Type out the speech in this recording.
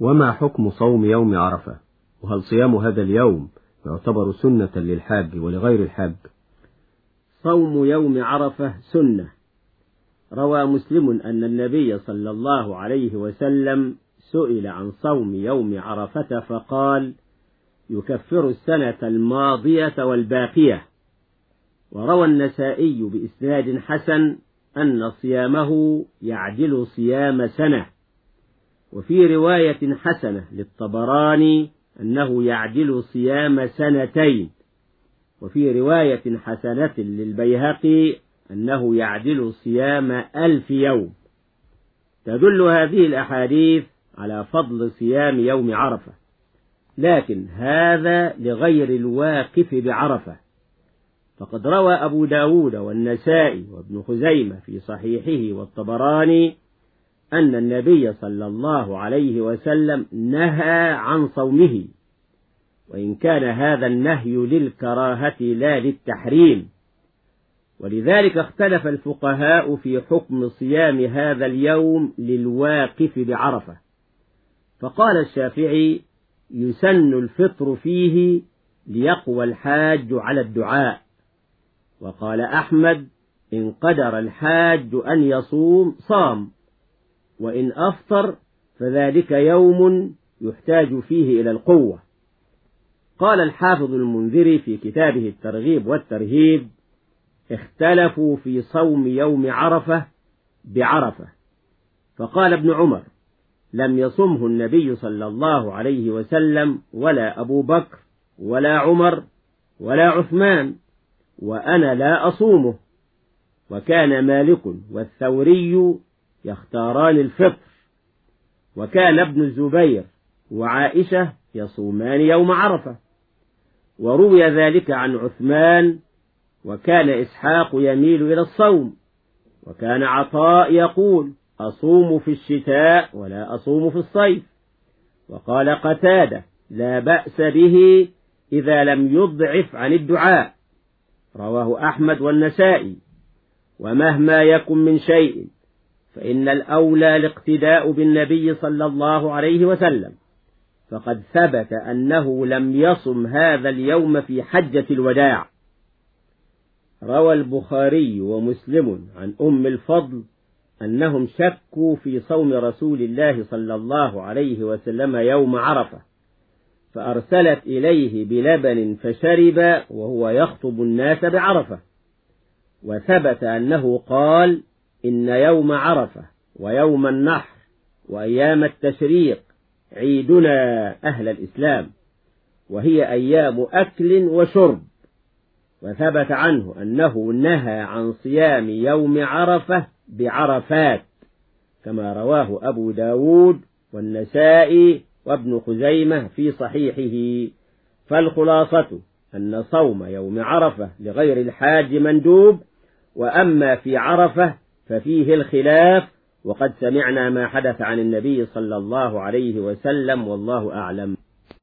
وما حكم صوم يوم عرفة؟ وهل صيام هذا اليوم يعتبر سنة للحاج ولغير الحاج؟ صوم يوم عرفة سنة. روى مسلم أن النبي صلى الله عليه وسلم سئل عن صوم يوم عرفة فقال يكفر السنة الماضية والباقية. وروى النسائي بإسناد حسن أن صيامه يعدل صيام سنة. وفي رواية حسنة للطبراني أنه يعدل صيام سنتين. وفي رواية حسنة للبيهقي أنه يعدل صيام ألف يوم. تدل هذه الأحاديث على فضل صيام يوم عرفة. لكن هذا لغير الواقف بعرفة. فقد روى أبو داود والنسائي وابن خزيمة في صحيحه والطبراني أن النبي صلى الله عليه وسلم نهى عن صومه وإن كان هذا النهي للكراهة لا للتحريم. ولذلك اختلف الفقهاء في حكم صيام هذا اليوم للواقف بعرفة. فقال الشافعي يسن الفطر فيه ليقوى الحاج على الدعاء. وقال أحمد إن قدر الحاج أن يصوم صام. وإن أفطر فذلك يوم يحتاج فيه إلى القوة. قال الحافظ المنذري في كتابه الترغيب والترهيب اختلفوا في صوم يوم عرفة بعرفة. فقال ابن عمر لم يصمه النبي صلى الله عليه وسلم ولا أبو بكر ولا عمر ولا عثمان وأنا لا أصومه. وكان مالك والثوري يختاران الفطر وكان ابن الزبير وعائشة يصومان يوم عرفة. وروي ذلك عن عثمان وكان إسحاق يميل إلى الصوم. وكان عطاء يقول أصوم في الشتاء ولا أصوم في الصيف. وقال قتادة لا بأس به إذا لم يضعف عن الدعاء. رواه أحمد والنسائي. ومهما يكن من شيء. فإن الأولى الاقتداء بالنبي صلى الله عليه وسلم. فقد ثبت أنه لم يصم هذا اليوم في حجة الوداع. روى البخاري ومسلم عن أم الفضل أنهم شكوا في صوم رسول الله صلى الله عليه وسلم يوم عرفة. فأرسلت إليه بلبن فشرب وهو يخطب الناس بعرفة. وثبت أنه قال إن يوم عرفة ويوم النحر وأيام التشريق عيدنا أهل الإسلام وهي أيام أكل وشرب. وثبت عنه أنه نهى عن صيام يوم عرفة بعرفات كما رواه أبو داود والنسائي وابن خزيمة في صحيحه. فالخلاصة أن صوم يوم عرفة لغير الحاج مندوب وأما في عرفة ففيه الخلاف وقد سمعنا ما حدث عن النبي صلى الله عليه وسلم والله أعلم.